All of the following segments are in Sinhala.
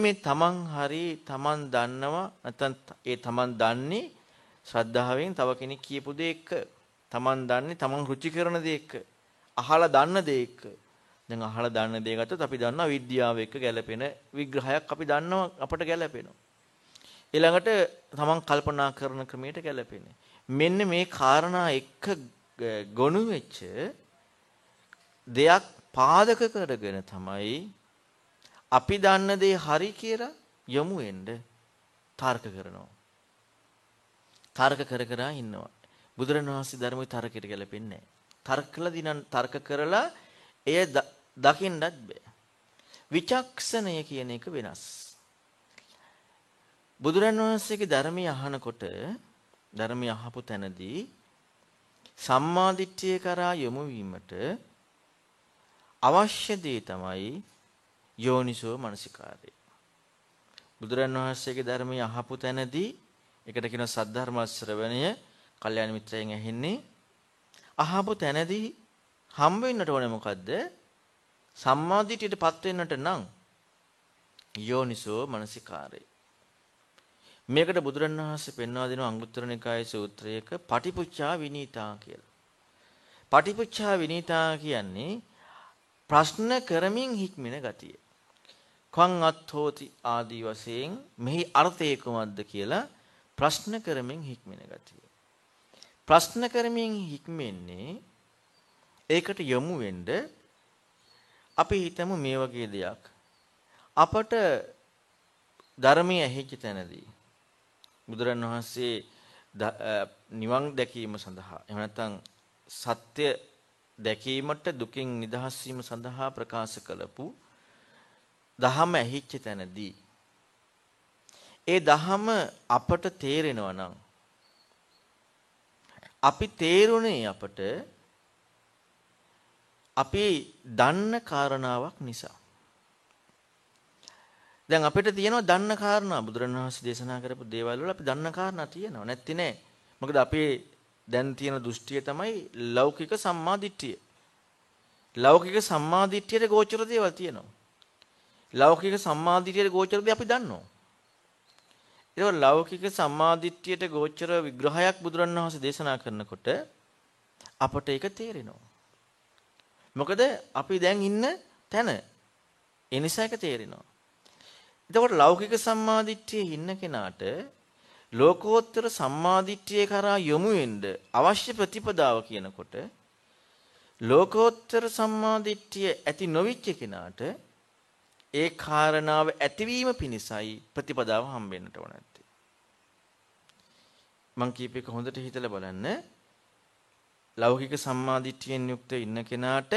මේ තමන් හරි තමන් දන්නවා නැත්නම් ඒ තමන් දන්නේ ශ්‍රද්ධාවෙන් තව කෙනෙක් කියපු දේ එක්ක තමන් දන්නේ තමන් රුචි කරන දේ එක්ක අහලා දන්න දේ එක්ක දැන් අහලා දන්න දේ ගත්තොත් අපි දන්නවා විද්‍යාව එක්ක ගැලපෙන විග්‍රහයක් අපි දන්නවා අපට ගැලපෙනවා ඊළඟට තමන් කල්පනා කරන ක්‍රමයට ගැලපෙන්නේ මෙන්න මේ කාරණා එක්ක ගොනු වෙච්ච දෙයක් පාදක කරගෙන තමයි අපි දන්න දේ හරි කියලා යමු වෙන්න තර්ක කරනවා. තර්ක කර කර ඉන්නවා. බුදුරණවහන්සේ ධර්මයේ තර්කයට ගැලපෙන්නේ නැහැ. තර්ක කළා දිනන් තර්ක කරලා එය දකින්නත් බෑ. විචක්ෂණය කියන එක වෙනස්. බුදුරණවහන්සේගේ ධර්මය අහනකොට ධර්මය අහපු තැනදී සම්මාදිට්ඨිය කරා යොමු වීමට අවශ්‍ය දේ තමයි යෝනිසෝ මනසිකාරය. බුදුරන් වහන්සේගේ ධර්මය අහපු තැනදී ඒකට කියන සද්ධර්ම ශ්‍රවණය කල්යාණ මිත්‍රයන් ඇහෙන්නේ අහපු තැනදී හම්බ වෙන්නට ඕනේ මොකද්ද? සම්මාදිටියටපත් වෙන්නට නම් යෝනිසෝ මනසිකාරය. මේකට බුදුරන් වහන්සේ පෙන්වා දෙන අංගුත්තර නිකායේ සූත්‍රයක පටිපුච්ඡා විනීතා කියලා. පටිපුච්ඡා විනීතා කියන්නේ ප්‍රශ්න කරමින් හික්මෙන ගතිය. කං අත්ථෝති ආදී වශයෙන් මෙහි අර්ථය කොහොමද කියලා ප්‍රශ්න කරමින් හික්මෙන ගතිය. ප්‍රශ්න කරමින් හික්මෙන්නේ ඒකට යොමු වෙන්න අපි හිතමු මේ වගේ දෙයක්. අපට ධර්මයේ ඇහිච්ච තැනදී බුදුරන් වහන්සේ නිවන් දැකීම සඳහා එහෙම නැත්නම් සත්‍ය දැකීමට දුකින් නිදහස් වීම සඳහා ප්‍රකාශ කළපු දහම ඇහිච්ච තැනදී. ඒ දහම අපට තේරෙනවා නම් අපි තේරුනේ අපට අපි දන්න කාරණාවක් නිසා. දැන් අපිට තියෙනවා දන්න කාරණා. බුදුරණවහන්සේ දේශනා කරපු දේවල් වල අපි දන්න කාරණා තියෙනවා. නැත්ති නෑ. මොකද අපේ දැන් තියෙන දෘෂ්ටිය තමයි ලෞකික සම්මාදිට්ඨිය ලෞකික සම්මාදිට්ඨියට ගෝචර දේවල් තියෙනවා. ලෞකික සම්මාදිටියට ගෝචරදී අපි දන්නවා. ඒක ලෞකික සම්මාදිට්ඨියට ගෝචර විග්‍රහයක් බුදුරණවහන්සේ දේශනා කරනකොට අපට ඒක තේරෙනවා. මොකද අපි දැන් ඉන්න තැන ඒ නිසා ඒක තේරෙනවා. එතකොට ලෞකික සම්මාදිට්ඨියේ ඉන්න කෙනාට ලෝකෝත්තර සම්මාදිට්ඨිය කරා යොමු වෙන්න අවශ්‍ය ප්‍රතිපදාව කියනකොට ලෝකෝත්තර සම්මාදිට්ඨිය ඇති නොවිච්ච කෙනාට ඒ කාරණාව ඇතිවීම පිණිසයි ප්‍රතිපදාව හම්බෙන්නට ඕන නැත්තේ. මං කීප එක හොඳට හිතලා බලන්න. ලෞකික සම්මාදිට්ඨියෙන් යුක්ත ඉන්න කෙනාට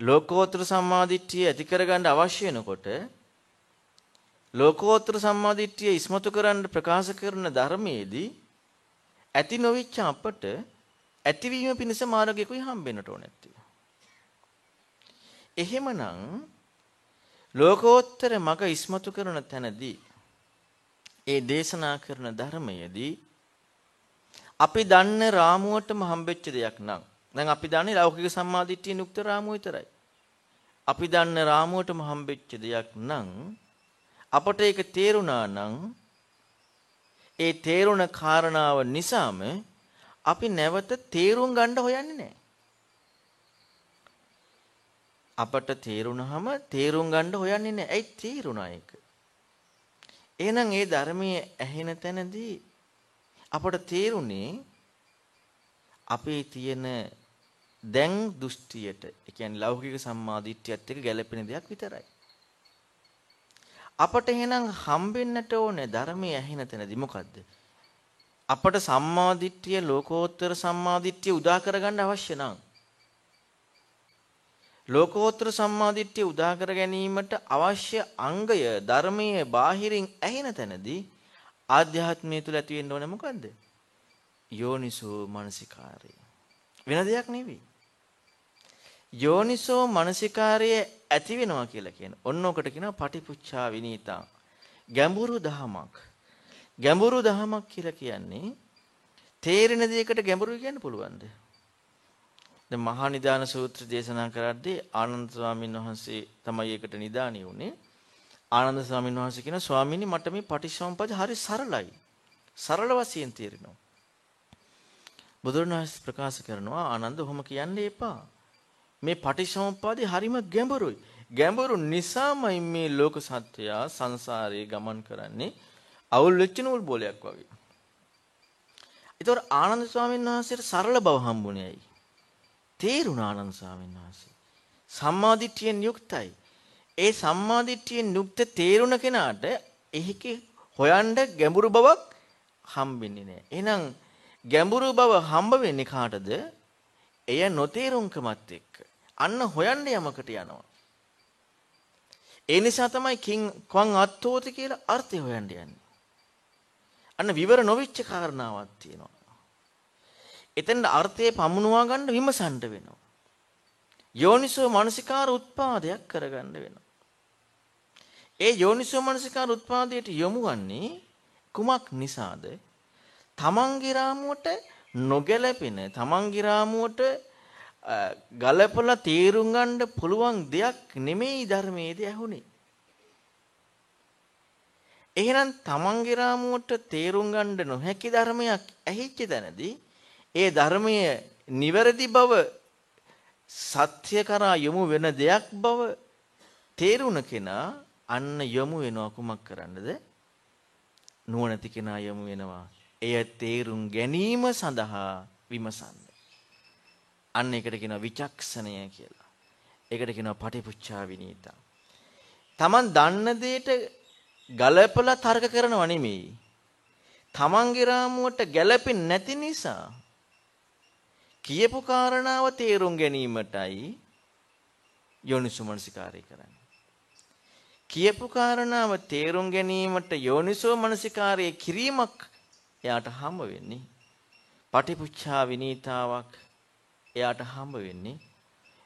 ලෝකෝත්තර සම්මාදිට්ඨිය ඇති කරගන්න අවශ්‍ය වෙනකොට ලෝකෝත්තර සම්මාදිට්ඨිය ඉස්මතු කරන්න ප්‍රකාශ කරන ධර්මයේදී ඇති නොවිච්ච අපට ඇතිවීම පිණිස මාර්ගයකුයි හම්බෙන්නට ඕන නැත්තේ. එහෙමනම් ලෝකෝත්තර මග ඉස්මතු කරන තැනදී ඒ දේශනා කරන ධර්මයේදී අපි දන්න රාමුවටම හම්බෙච්ච දෙයක් නම් දැන් අපි දන්නේ ලෞකික සම්මාදිට්ඨිය නුක්ත රාමුව විතරයි. අපි දන්න රාමුවටම හම්බෙච්ච දෙයක් නම් අපට ඒක තේරුණා නම් ඒ තේරුණ කාරණාව නිසාම අපි නැවත තේරුම් ගන්න හොයන්නේ නැහැ. අපට තේරුණාම තේරුම් ගන්න හොයන්නේ නැහැ. ඇයි තේරුණා ඒක? එහෙනම් ඒ ධර්මයේ ඇහෙන තැනදී අපට තේරුනේ අපේ තියෙන දැන් දෘෂ්ටියට, ඒ කියන්නේ ලෞකික සම්මාදිට්ඨියත් එක්ක ගැලපෙන දෙයක් විතරයි. අපට එහෙනම් හම්බෙන්නට ඕනේ ධර්මයේ ඇහෙන තැනදී මොකද්ද? අපට සම්මාදිට්ඨිය ලෝකෝත්තර සම්මාදිට්ඨිය උදා කරගන්න අවශ්‍ය නම් ලෝකෝත්තර සම්මාදිට්ඨිය උදා කර ගැනීමට අවශ්‍ය අංගය ධර්මයේ බාහිරින් ඇහෙන තැනදී ආධ්‍යාත්මය තුල ඇති වෙන්න ඕනේ මොකද්ද? යෝනිසෝ මනසිකාරය. වෙන දෙයක් නෙවෙයි. යෝනිසෝ මනසිකාරය ඇති වෙනවා කියලා කියන. ඔන්න ඔකට කියනවා පටිපුච්ඡා විනීතා. ගැඹුරු දහමක්. ගැඹුරු දහමක් කියලා කියන්නේ තේරෙන දෙයකට ගැඹුරු කියන්න පුළුවන්ද? දැන් මහා නිදාන සූත්‍ර දේශනා කරද්දී ආනන්ද ස්වාමීන් වහන්සේ තමයි ඒකට නිදාණිය උනේ. ආනන්ද ස්වාමීන් වහන්සේ කියන ස්වාමීනි මට මේ පටිච්චසමුප්පාද හරි සරලයි. සරල වශයෙන් තේරෙනවා. බුදුරණවහන්සේ ප්‍රකාශ කරනවා ආනන්ද ඔහොම කියන්න එපා. මේ පටිච්චසමුප්පාදේ හරිම ගැඹුරුයි. ගැඹුරු නිසාමයි මේ ලෝක සත්‍යය සංසාරේ ගමන් කරන්නේ අවුල් වෙච්ච නූල් බෝලයක් වගේ. ඒතකොට ආනන්ද ස්වාමීන් වහන්සේට සරල බව හම්බුනේ ඇයි? තේරුණා ආනන්ද ස්වාමීන් වහන්සේ. සම්මාදිට්ඨියෙන් යුක්තයි. ඒ සම්මාදිට්ඨියෙන් යුක්ත තේරුණ කෙනාට එහිකේ හොයන්න ගැඹුරු බවක් හම්බෙන්නේ නැහැ. එහෙනම් ගැඹුරු බව හම්බ වෙන්නේ කාටද? එය නොතේරුම්කමත් එක්ක. අන්න හොයන්න යමකට යනවා. ඒ නිසා තමයි කිං කවන් අත්තෝති කියලා අර්ථය හොයන්න යන්නේ. අන්න විවර නොවිච්ච කාරණාවක් තියෙනවා. එතෙන්ද අර්ථයේ පමුණුවා ගන්න විමසන්න වෙනවා. යෝනිසෝ මනසිකාර උත්පාදයක් කරගන්න වෙනවා. ඒ යෝනිසෝ මනසිකාර උත්පාදයට යොමු වන්නේ කුමක් නිසාද? තමන්ගේ රාමුවට නොගැලපෙන තමන්ගේ රාමුවට ගලපලා තේරුම් ගන්න පුළුවන් දෙයක් නෙමෙයි ධර්මයේදී ඇහුනේ. එහෙනම් තමන්ගේ රාමුවට තේරුම් ගන්න නොහැකි ධර්මයක් ඇහිච්ච තැනදී ඒ ධර්මයේ නිවැරදි බව සත්‍ය කරා යොමු වෙන දෙයක් බව තේරුණ කෙනා අන්න යොමු වෙනවා කුමක් කරන්නද? නුවණැති කෙනා යොමු වෙනවා. එය තේරුම් ගැනීම සඳහා විමසන්න. අන්න ඒකට කියනවා විචක්ෂණය කියලා. ඒකට කියනවා පටිපුච්ඡා විනීතා. Taman දන්න දෙයට ගලපලා තර්ක කරනව නෙමෙයි. තමන්ගේ රාමුවට ගැලපෙන්නේ නැති නිසා කියපු කාරණාව තේරුම් ගැනීමටයි යෝනිසෝමනසිකාරය කරන්නේ. කියපු කාරණාව තේරුම් ගැනීමට යෝනිසෝමනසිකාරය කිරීමක් එයාට හම්බ වෙන්නේ. පටිපුච්ඡා විනීතාවක් එයාට හම්බ වෙන්නේ.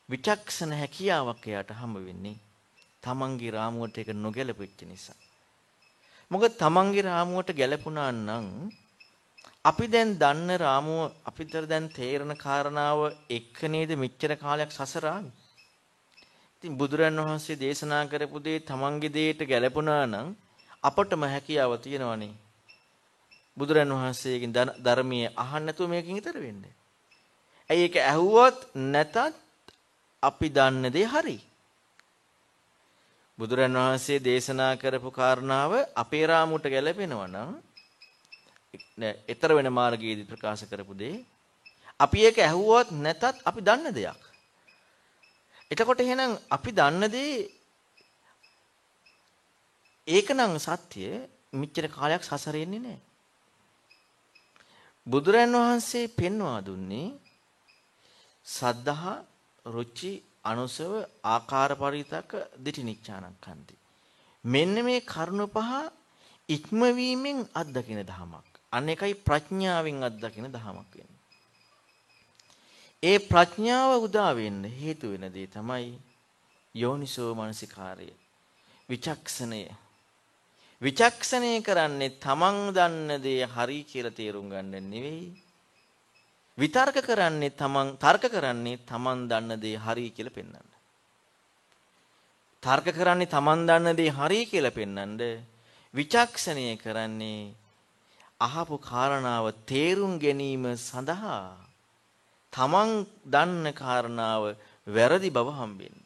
විචක්ෂණ හැකියාවක් එයාට හම්බ වෙන්නේ. තමන්ගේ රාමුවට ඒක නොගැලපෙච්ච නිසා. මොකද තමන්ගේ රාමුවට ගැලපුණා නම් අපි දැන් දන්න රාමුව අපිට දැන් තේරෙන කාරණාව එක්ක නේද මෙච්චර කාලයක් සසර ආවේ. ඉතින් බුදුරන් වහන්සේ දේශනා කරපු දේ තමන්ගේ දේට ගැලපුණා නම් අපටම හැකියාව තියෙනවනේ. බුදුරන් වහන්සේගෙන් ධර්මයේ අහන්න නැතුව මේකෙන් ඈතර වෙන්න. ඇයි ඒක ඇහුවොත් නැතත් අපි දන්න දේ හරි. බුදුරන් වහන්සේ දේශනා කරපු කාරණාව අපේ රාමුවට ගැලපෙනවා නම් ඊතර වෙන මාර්ගයේදී ප්‍රකාශ කරපු දේ අපි ඒක ඇහුවොත් නැතත් අපි දන්න දෙයක්. එතකොට එහෙනම් අපි දන්න දේ ඒකනම් සත්‍ය මෙච්චර කාලයක් සසරෙන්නේ නැහැ. බුදුරන් වහන්සේ පෙන්වා දුන්නේ සද්ධා රුචි අනුසව ආකාර පරිතක දිටිනිච්ඡානක්ඛන්ති. මෙන්න මේ කරුණ පහ ඉක්මවීමෙන් අත්දකින ධමයක්. අන්න එකයි ප්‍රඥාවෙන් අත්දකින ධමයක් වෙන්නේ. ඒ ප්‍රඥාව උදා වෙන්න හේතු වෙන දේ තමයි යෝනිසෝ මනසිකාරය. විචක්ෂණය. විචක්ෂණය කරන්නේ තමන් දන්න දේ හරි කියලා තේරුම් ගන්න නෙවෙයි විතර්ක කරන්නේ තමන් තර්ක කරන්නේ තමන් දන්න දේ හරි කියලා පෙන්වන්න. තර්ක කරන්නේ තමන් දන්න දේ හරි කියලා පෙන්වන්න. විචක්ෂණය කරන්නේ අහපු කාරණාව තේරුම් ගැනීම සඳහා තමන් දන්න කාරණාව වැරදි බව හම්බෙන්න.